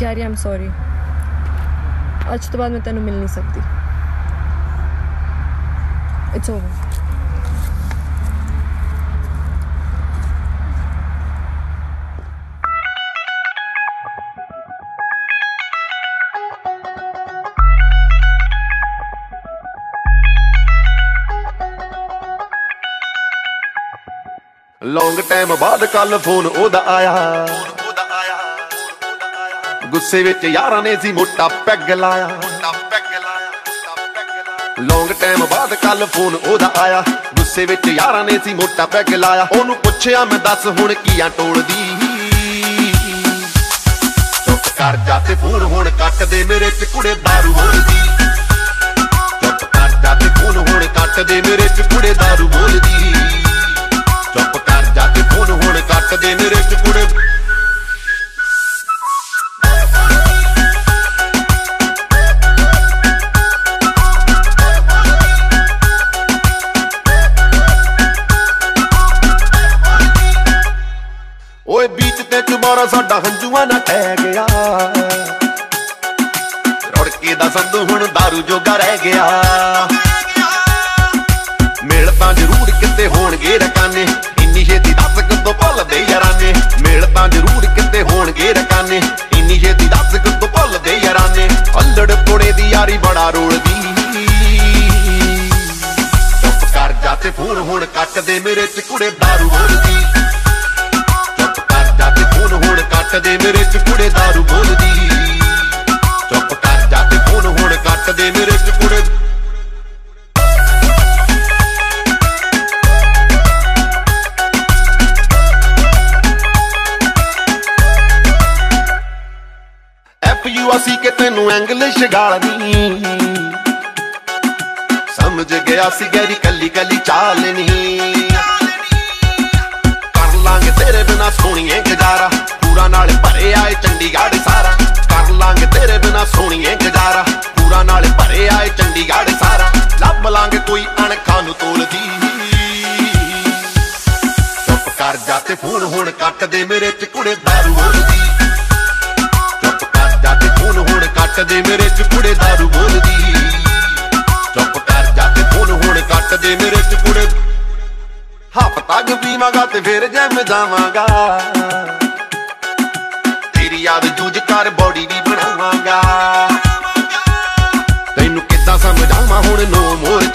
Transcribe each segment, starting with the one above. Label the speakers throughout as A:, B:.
A: Garry ਆਮ sorry ਅੱਜ ਤੋਂ ਬਾਅਦ ਮੈਂ ਤੈਨੂੰ ਮਿਲ ਨਹੀਂ ਸਕਦੀ। ਇਟਸ ਓਵਰ
B: ਲੌਂਗ ਟਾਈਮ ਬਾਅਦ ਕੱਲ ਫੋਨ ਉਹਦਾ ਆਇਆ। ਗੁੱਸੇ ਵਿੱਚ ਯਾਰਾਂ ਨੇ ਸੀ ਮੋਟਾ ਪੈਗ ਲਾਇਆ। ਲੌਂਗ ਟਾਈਮ ਬਾਅਦ ਕੱਲ ਫੋਨ ਉਹਦਾ ਆਇਆ। ਗੁੱਸੇ ਵਿੱਚ ਯਾਰਾਂ ਨੇ ਸੀ ਮੋਟਾ ਪੈਗ ਲਾਇਆ। ਉਹਨੂੰ ਪੁੱਛਿਆ, ਮੈਂ ਦੱਸ ਹੁਣ ਕੀਆਂ ਟੋਲਦੀ ਚੁੱਪ ਕਰ ਜਾ ਤੇ ਫੋਨ ਹੁਣ ਕੱਟ ਦੇ, ਮੇਰੇ ਚ ਕੁੜੇ दारू ਬੋਲਦੀ ਚੁੱਪ ਕਰ ਜਾ ਤੇ ਫੋਨ ਹੁਣ ਤੇ ਚੁਬਾਰਾ ਸਾਡਾ ਹੰਝੂਆਂ ਨਾਲ ਟਹਿ ਗਿਆ ਰੁੜਕੇ ਦਾ ਸੰਧੂ ਹੁਣ दारू ਜੋਗਾ ਰਹਿ ਗਿਆ ਮਿਲ ਤਾਂ ਜ਼ਰੂਰ ਕਿਤੇ ਹੋਣਗੇ ਰਕਾਨੇ ਇੰਨੀ ਛੇਤੀ ਦੱਸ ਕਿਤੋਂ ਭੁੱਲਦੇ ਯਾਰਾਂ ਨੇ ਮਿਲ ਤਾਂ ਜ਼ਰੂਰ ਕਿਤੇ ਹੋਣਗੇ ਰਕਾਨੇ ਇੰਨੀ ਛੇਤੀ ਦੱਸ ਕਿਤੋਂ ਭੁੱਲਦੇ ਯਾਰਾਂ ਨੇ ਅਲੜ ਪੁਣੇ ਦੀ ਯਾਰੀ ਬੜਾ ਰੋਲਦੀ ਚੁੱਪ ਕਰ ਜਾ ਤੇ ਫੋਨ ਹੁਣ ਕੱਟ ਦੇ ਮੇਰੇ ਚ ਕੁੜੇ दारू ਬੋਲਦੀ ਦੇ ਮੇਰੇ ਚ ਕੁੜੇ दारू ਬੋਲਦੀ। ਚੁੱਪ ਕਰ ਜਾ ਤੇ ਫੋਨ ਹੁਣ ਕੱਟ ਦੇ ਮੇਰੇ ਚ ਕੁੜੇ ਐਫ ਯੂ ਅਸੀਂ ਕਿ ਤੈਨੂੰ ਇੰਗਲਿਸ਼ ਗਾਲਨੀ ਸਮਝ ਗਿਆ ਸੀ ਗੈਰੀ ਕੱਲੀ ਕੱਲੀ ਚਾਲਨੀ ਕਰ ਲਾਂਗੇ ਤੇਰੇ ਬਿਨਾ ਸੋਣੀਏ ਗੁਜ਼ਾਰਾ। ਲੱਭ ਲਾਂਗੇ ਕੋਈ ਅਣਖਾਂ ਨੂੰ ਤੋਲਦੀ ਚੁੱਪ ਕਰ ਜਾ ਤੇ ਫੋਨ ਹੁਣ ਕੱਟ ਦੇ ਮੇਰੇ ਚ ਕੁੜੇ दारू ਬੋਲਦੀ ਚੁੱਪ ਕਰ ਜਾ ਤੇ ਫੋਨ ਹੁਣ ਕੱਟ ਦੇ ਮੇਰੇ ਚ ਕੁੜੇ दारू ਬੋਲਦੀ ਚੁੱਪ ਕਰ ਜਾ ਤੇ ਫੋਨ ਹੁਣ ਕੱਟ ਦੇ ਮੇਰੇ ਚ ਕੁੜੇ ਹਫਤਾ ਕੁ ਪੀਵਾਂਗਾ ਤੇ ਫਿਰ ਜੰਮ ਜਾਵਾਂਗਾ ਤੇਰੀ ਯਾਦ ਜੂਝ ਕਰ ਬੋਡੀ ਵੀ ਬਣਾਵਾਂਗਾ ਤੈਨੂੰ ਕਿੱਦਾਂ ਸਮਝਾਵਾਂ ਹੁਣ ਨੋ ਮੋਰ ਚਾਵਾਂ ਡਿਫਰੈਂਟ ਹੋ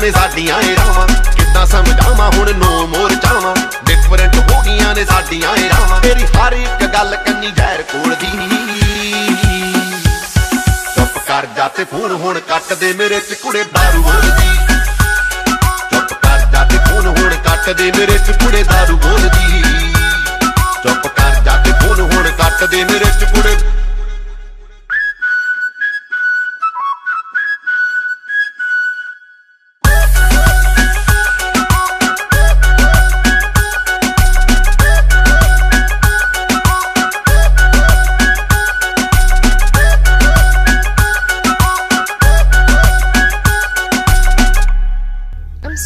B: ਗਈਆਂ ਨੇ ਸਾਡੀਆਂ ਇਹ ਰਾਵਾਂ। ਕਿੱਦਾਂ ਸਮਝਾਵਾਂ, ਹੁਣ ਨੋ ਮੋਰ ਚਾਵਾਂ। ਡਿਫਰੈਂਟ ਹੋ ਨੇ ਸਾਡੀਆਂ ਇਹ ਰਾਵਾਂ। ਤੇਰੀ ਹਰ ਇੱਕ ਗੱਲ ਕੰਨੀ ਜ਼ਹਿਰ ਕੋਲ ਦੀ। ਚੁੱਪ ਕਰ ਜਾ ਤੇ ਫੋਨ ਹੁਣ ਕੱਟ ਦੇ ਮੇਰੇ ਚ ਕੁੜੇ ਦਾਰੂ ਬੋਲਦੀ ਚੁੱਪ ਕਰ ਜਾ ਤੇ ਫੋਨ ਹੁਣ ਕੱਟ ਦੇ ਮੇਰੇ ਚ ਕੁੜੇ
A: ਦਾਰੂ ਬੋਲਦੀ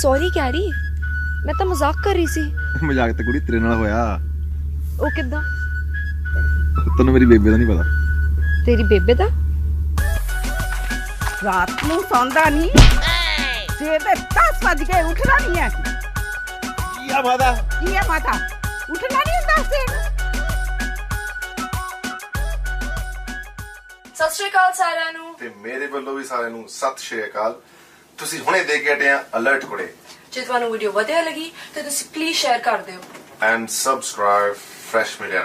A: ਸੌਰੀ ਗੈਰੀ ਮੈਂ ਤਾਂ ਮਜ਼ਾਕ ਕਰ ਰਹੀ ਸੀ।
C: ਮਜ਼ਾਕ ਤਾਂ ਕੁੜੀ ਤੇਰੇ ਨਾਲ ਹੋਇਆ।
A: ਉਹ ਕਿੱਦਾਂ?
C: ਤੈਨੂੰ ਮੇਰੀ ਬੇਬੇ ਦਾ ਨਹੀਂ ਪਤਾ।
A: ਤੇਰੀ ਬੇਬੇ ਦਾ?
D: ਰਾਤ ਨੂੰ ਸੌਂਦਾ ਨਹੀਂ। ਸਵੇਰ ਦੇ 10 ਵਜ ਗਏ ਉੱਠਣਾ ਨਹੀਂ ਹੈ।
B: ਕੀ ਆ ਮਾਦਾ
D: ਕੀ ਹੈ ਮਾਤਾ? ਉੱਠਣਾ ਨਹੀਂ ਹੁੰਦਾ ਸਵੇਰ
A: ਸਤਿ ਸ਼੍ਰੀ ਅਕਾਲ ਸਾਰਿਆਂ ਨੂੰ।
E: ਤੇ ਮੇਰੇ ਵੱਲੋਂ ਵੀ ਸਾਰਿਆਂ ਨੂੰ ਸਤਿ ਸ਼੍ਰੀ ਅਕਾਲ। ਤੁਸੀਂ ਹੁਣੇ ਦੇਖ ਕੇ ਹਟੇ ਆ ਅਲਰਟ ਕੁੜੇ।
A: ਜੇ ਤੁਹਾਨੂੰ ਵੀਡੀਓ ਵਧੀਆ ਲੱਗੀ ਤਾਂ ਤੁਸੀਂ ਪਲੀਜ਼ ਸ਼ੇਅਰ ਕਰ ਦਿਓ।
E: And subscribe fresh media